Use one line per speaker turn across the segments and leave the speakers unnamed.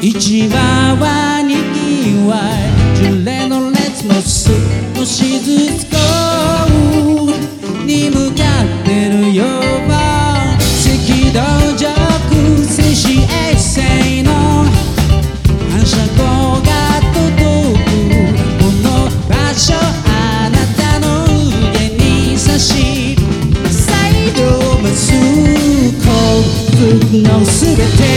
市場はにぎわい巡礼の列も少しずつこうに向かってるよ赤道上空静止衛星の反射光が届くこの場所あなたの腕に差し再度増す幸福のすべて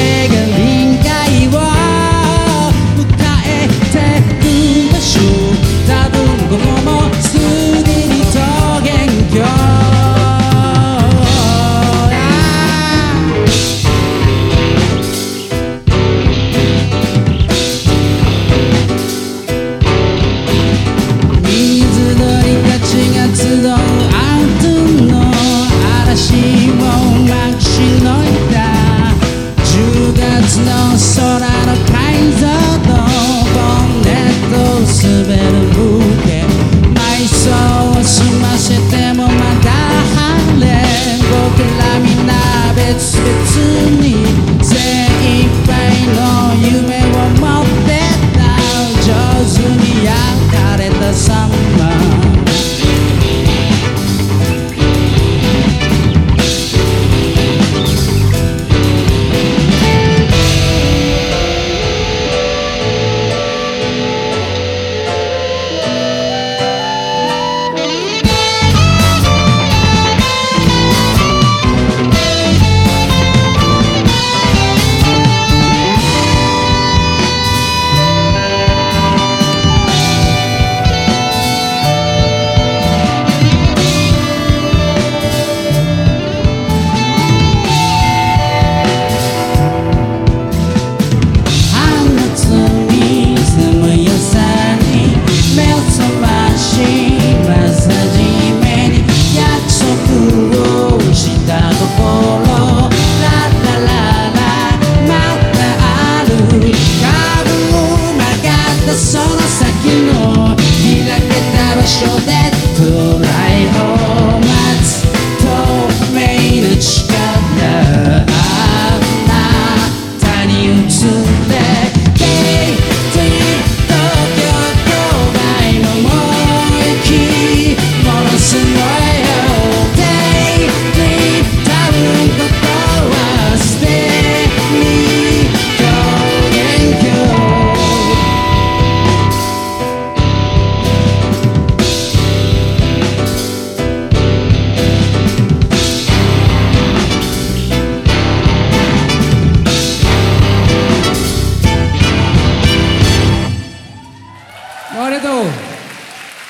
Time